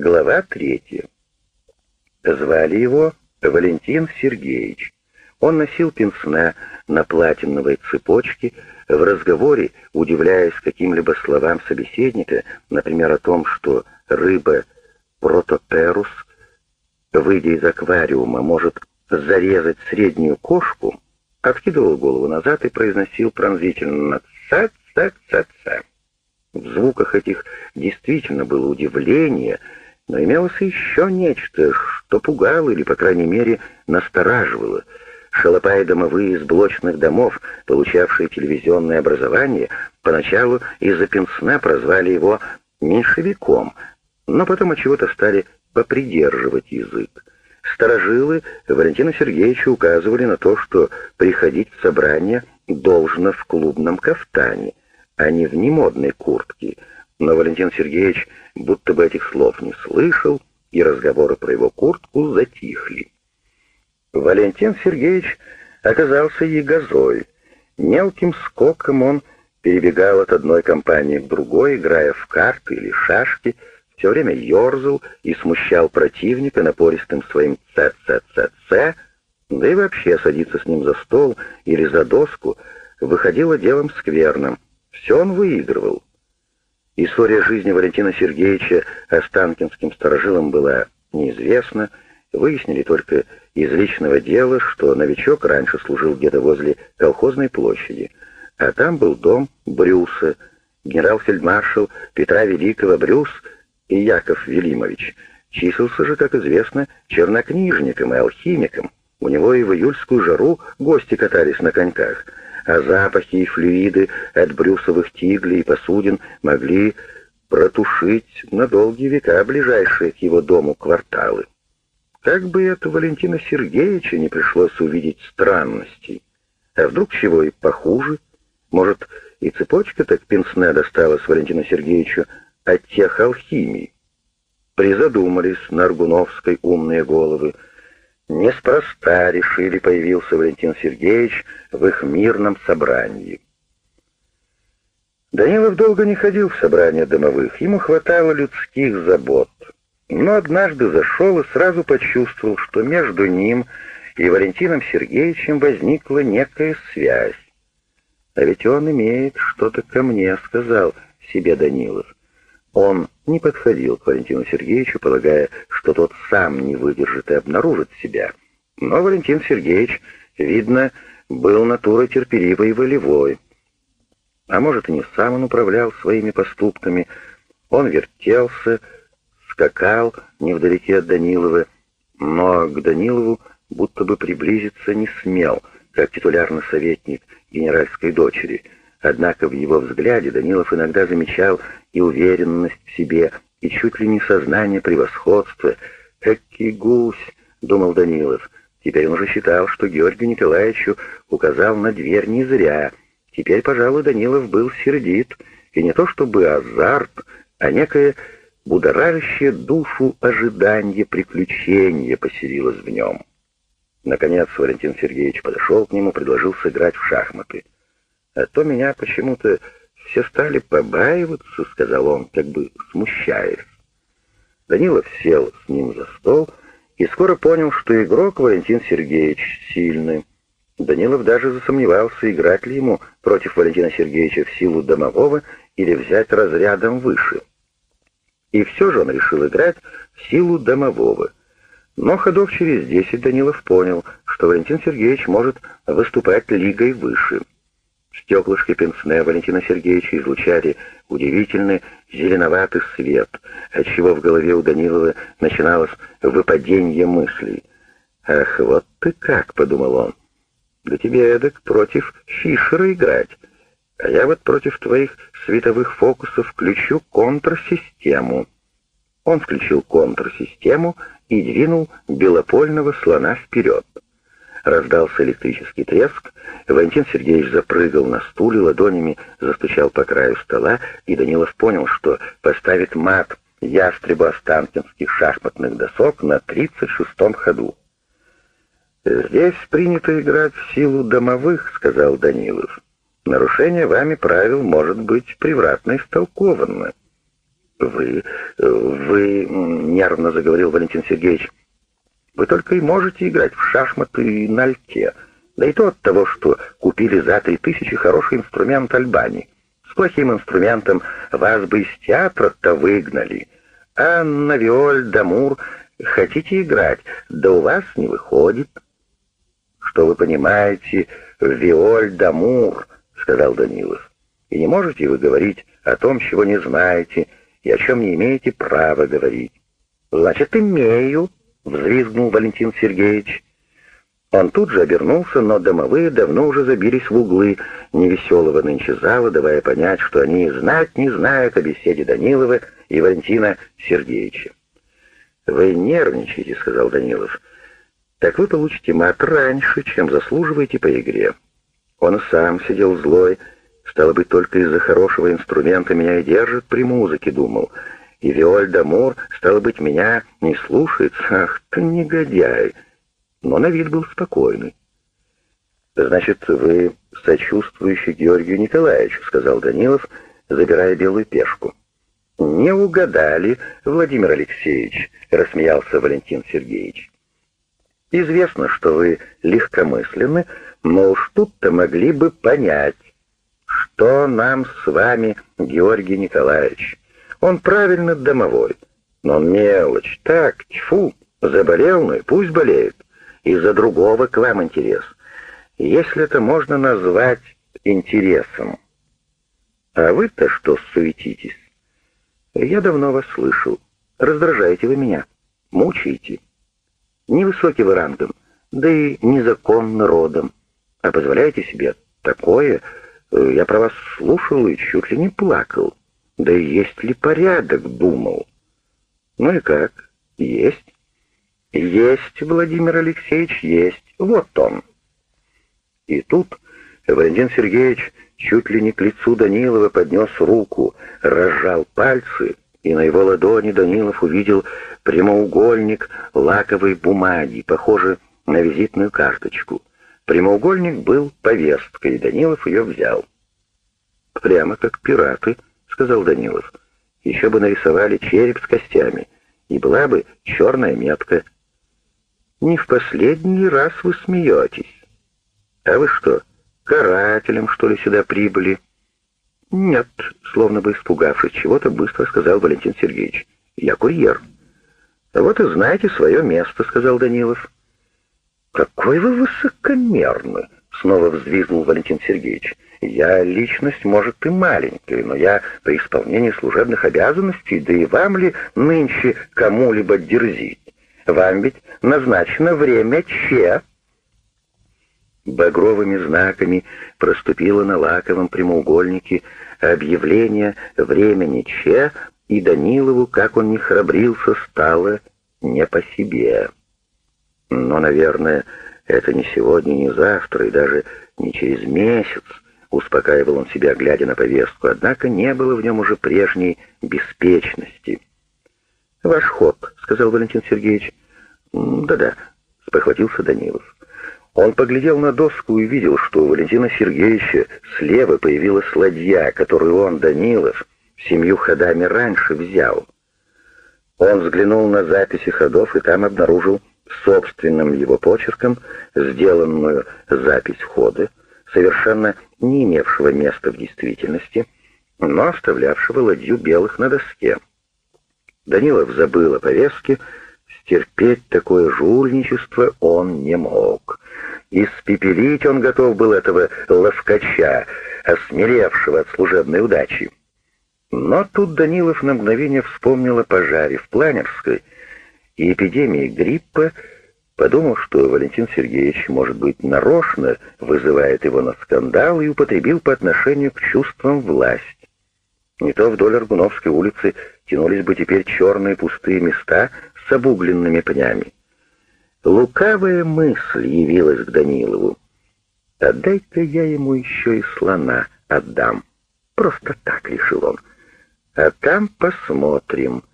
Глава третья. Звали его Валентин Сергеевич. Он носил пенсне на платиновой цепочке, в разговоре, удивляясь каким-либо словам собеседника, например, о том, что рыба протоперус, выйдя из аквариума, может зарезать среднюю кошку, откидывал голову назад и произносил пронзительно «ца-ца-ца-ца». В звуках этих действительно было удивление — но имелось еще нечто, что пугало или, по крайней мере, настораживало. Шалопаи домовые из блочных домов, получавшие телевизионное образование, поначалу из-за пенсне прозвали его «меньшевиком», но потом от чего-то стали попридерживать язык. Старожилы Валентину Сергеевичу указывали на то, что приходить в собрание должно в клубном кафтане, а не в немодной куртке, но Валентин Сергеевич будто бы этих слов не слышал, и разговоры про его куртку затихли. Валентин Сергеевич оказался ягозой. Мелким скоком он перебегал от одной компании к другой, играя в карты или шашки, все время ерзал и смущал противника напористым своим «ц-ц-ц-ц», да и вообще садиться с ним за стол или за доску выходило делом скверным. Все он выигрывал. История жизни Валентина Сергеевича Останкинским сторожилом была неизвестна, выяснили только из личного дела, что новичок раньше служил где-то возле колхозной площади, а там был дом Брюса, генерал-фельдмаршал Петра Великого Брюс и Яков Велимович. Числился же, как известно, чернокнижником и алхимиком. У него и в июльскую жару гости катались на коньках — а запахи и флюиды от брюсовых тиглей и посудин могли протушить на долгие века ближайшие к его дому кварталы. Как бы это Валентина Сергеевича не пришлось увидеть странностей. А вдруг чего и похуже? Может, и цепочка так пенсне досталась Валентину Сергеевичу от тех алхимий? Призадумались на Аргуновской умные головы — Неспроста решили появился Валентин Сергеевич в их мирном собрании. Данилов долго не ходил в собрания домовых, ему хватало людских забот. Но однажды зашел и сразу почувствовал, что между ним и Валентином Сергеевичем возникла некая связь. «А ведь он имеет что-то ко мне», — сказал себе Данилов. Он не подходил к Валентину Сергеевичу, полагая, что тот сам не выдержит и обнаружит себя. Но Валентин Сергеевич, видно, был натурой терпеливой и волевой. А может, и не сам он управлял своими поступками. Он вертелся, скакал невдалеке от Данилова, но к Данилову будто бы приблизиться не смел, как титулярный советник генеральской дочери — Однако в его взгляде Данилов иногда замечал и уверенность в себе, и чуть ли не сознание превосходства. «Экий гусь!» — думал Данилов. Теперь он уже считал, что Георгию Николаевичу указал на дверь не зря. Теперь, пожалуй, Данилов был сердит, и не то чтобы азарт, а некое будоражащее душу ожидание приключения поселилось в нем. Наконец Валентин Сергеевич подошел к нему, предложил сыграть в шахматы — а то меня почему-то все стали побаиваться, — сказал он, как бы смущаясь. Данилов сел с ним за стол и скоро понял, что игрок Валентин Сергеевич сильный. Данилов даже засомневался, играть ли ему против Валентина Сергеевича в силу домового или взять разрядом выше. И все же он решил играть в силу домового. Но ходов через десять Данилов понял, что Валентин Сергеевич может выступать лигой выше — Стеклышки пенсне Валентина Сергеевича излучали удивительный зеленоватый свет, отчего в голове у Данилова начиналось выпадение мыслей. «Ах, вот ты как!» — подумал он. «Да тебе эдак против Фишера играть, а я вот против твоих световых фокусов включу контрсистему». Он включил контрсистему и двинул белопольного слона вперед. Раздался электрический треск, Валентин Сергеевич запрыгал на стуле, ладонями застучал по краю стола, и Данилов понял, что поставит мат ястреба останкинских шахматных досок на 36-м ходу. «Здесь принято играть в силу домовых», — сказал Данилов. «Нарушение вами правил может быть превратно истолковано». «Вы... вы...» — нервно заговорил Валентин Сергеевич. «Вы только и можете играть в шахматы на льке. Да и то от того, что купили за три тысячи хороший инструмент Альбани. С плохим инструментом вас бы из театра-то выгнали. А на виоль дамур хотите играть, да у вас не выходит». «Что вы понимаете виоль дамур?» — сказал Данилов. «И не можете вы говорить о том, чего не знаете, и о чем не имеете права говорить. «Значит, имею», — взвизгнул Валентин Сергеевич. Он тут же обернулся, но домовые давно уже забились в углы невеселого нынче зала, давая понять, что они знать не знают о беседе Данилова и Валентина Сергеевича. «Вы нервничаете», — сказал Данилов. «Так вы получите мат раньше, чем заслуживаете по игре». Он сам сидел злой, — Стало быть, только из-за хорошего инструмента меня и держит при музыке, думал. И Виоль Дамур, стало быть, меня не слушается. Ах ты негодяй! Но на вид был спокойный. «Значит, вы сочувствующий Георгию Николаевичу», — сказал Данилов, забирая белую пешку. «Не угадали, Владимир Алексеевич», — рассмеялся Валентин Сергеевич. «Известно, что вы легкомысленны, но уж тут-то могли бы понять, что нам с вами, Георгий Николаевич? Он правильно домовой, но он мелочь, так, тьфу, заболел, ну и пусть болеет. Из-за другого к вам интерес. Если это можно назвать интересом. А вы-то что суетитесь? Я давно вас слышал. Раздражаете вы меня, мучаете. Невысокий вы рангом, да и незаконно родом. А позволяете себе такое, Э, я про вас слушал и чуть ли не плакал. Да и есть ли порядок, думал. Ну и как? Есть? Есть, Владимир Алексеевич, есть. Вот он. И тут Валентин Сергеевич чуть ли не к лицу Данилова поднес руку, разжал пальцы, и на его ладони Данилов увидел прямоугольник лаковой бумаги, похожий на визитную карточку. Прямоугольник был повесткой, и Данилов ее взял. «Прямо как пираты», — сказал Данилов. «Еще бы нарисовали череп с костями, и была бы черная метка». «Не в последний раз вы смеетесь. А вы что, карателем, что ли, сюда прибыли?» «Нет», — словно бы испугавшись чего-то, быстро сказал Валентин Сергеевич. «Я курьер». «Вот и знаете свое место», — сказал Данилов. «Какой вы высокомерный!» — снова взвизгнул Валентин Сергеевич. «Я личность, может, и маленькая, но я при исполнении служебных обязанностей, да и вам ли нынче кому-либо дерзить? Вам ведь назначено время Че!» Багровыми знаками проступило на лаковом прямоугольнике объявление времени Че, и Данилову, как он не храбрился, стало не по себе. Но, наверное, это не сегодня, не завтра и даже не через месяц, успокаивал он себя, глядя на повестку, однако не было в нем уже прежней беспечности. «Ваш ход», — сказал Валентин Сергеевич. «Да-да», — спохватился Данилов. Он поглядел на доску и видел, что у Валентина Сергеевича слева появилась ладья, которую он, Данилов, семью ходами раньше взял. Он взглянул на записи ходов и там обнаружил собственным его почерком сделанную запись хода, совершенно не имевшего места в действительности, но оставлявшего ладью белых на доске. Данилов забыл о повестке, стерпеть такое жульничество он не мог. Испепелить он готов был этого ловкача, осмелевшего от служебной удачи. Но тут Данилов на мгновение вспомнил о пожаре в Планерской, и эпидемии гриппа, подумал, что Валентин Сергеевич, может быть, нарочно вызывает его на скандал и употребил по отношению к чувствам власть. Не то вдоль Аргуновской улицы тянулись бы теперь черные пустые места с обугленными пнями. Лукавая мысль явилась к Данилову. «Отдай-ка я ему еще и слона отдам». Просто так решил он. «А там посмотрим».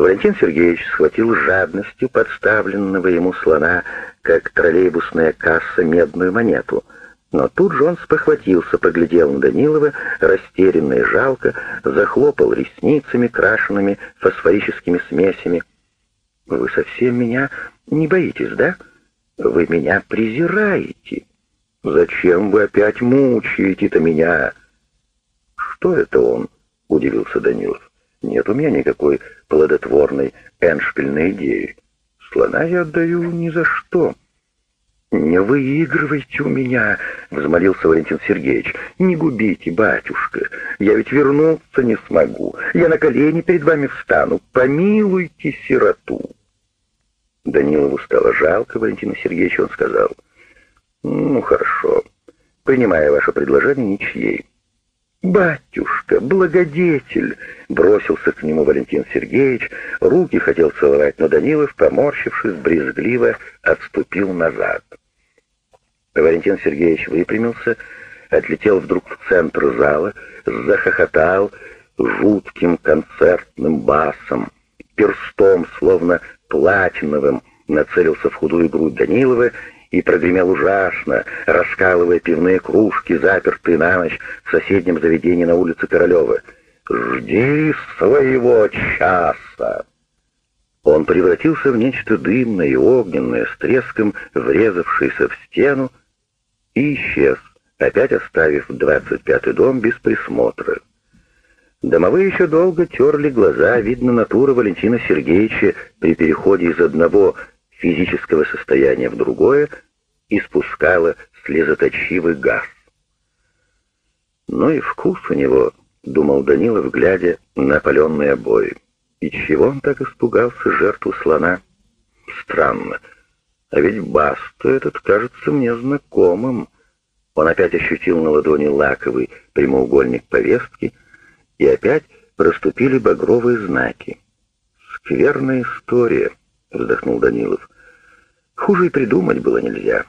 Валентин Сергеевич схватил жадностью подставленного ему слона, как троллейбусная касса, медную монету. Но тут же он спохватился, поглядел на Данилова, растерянно и жалко, захлопал ресницами, крашенными фосфорическими смесями. «Вы совсем меня не боитесь, да? Вы меня презираете. Зачем вы опять мучаете-то меня?» «Что это он?» — удивился Данилов. «Нет у меня никакой плодотворной эншпильной идеи. Слона я отдаю ни за что». «Не выигрывайте у меня!» — взмолился Валентин Сергеевич. «Не губите, батюшка! Я ведь вернуться не смогу. Я на колени перед вами встану. Помилуйте сироту!» Данилову стало жалко Валентина Сергеевича, он сказал. «Ну, хорошо. Принимая ваше предложение, ничьей». «Батюшка, благодетель!» — бросился к нему Валентин Сергеевич, руки хотел целовать, но Данилов, поморщившись, брезгливо отступил назад. Валентин Сергеевич выпрямился, отлетел вдруг в центр зала, захохотал жутким концертным басом, перстом, словно платиновым, нацелился в худую грудь Данилова и прогремел ужасно, раскалывая пивные кружки, запертые на ночь в соседнем заведении на улице Королева. «Жди своего часа!» Он превратился в нечто дымное и огненное, с треском врезавшееся в стену, и исчез, опять оставив двадцать пятый дом без присмотра. Домовые еще долго терли глаза, видно, натура Валентина Сергеевича при переходе из одного физического состояния в другое испускала слезоточивый газ. «Ну и вкус у него», — думал Данилов, глядя на опаленные обои. «И чего он так испугался жертву слона? Странно, а ведь Баста этот кажется мне знакомым». Он опять ощутил на ладони лаковый прямоугольник повестки, и опять проступили багровые знаки. «Скверная история», — вздохнул Данилов. «Хуже и придумать было нельзя.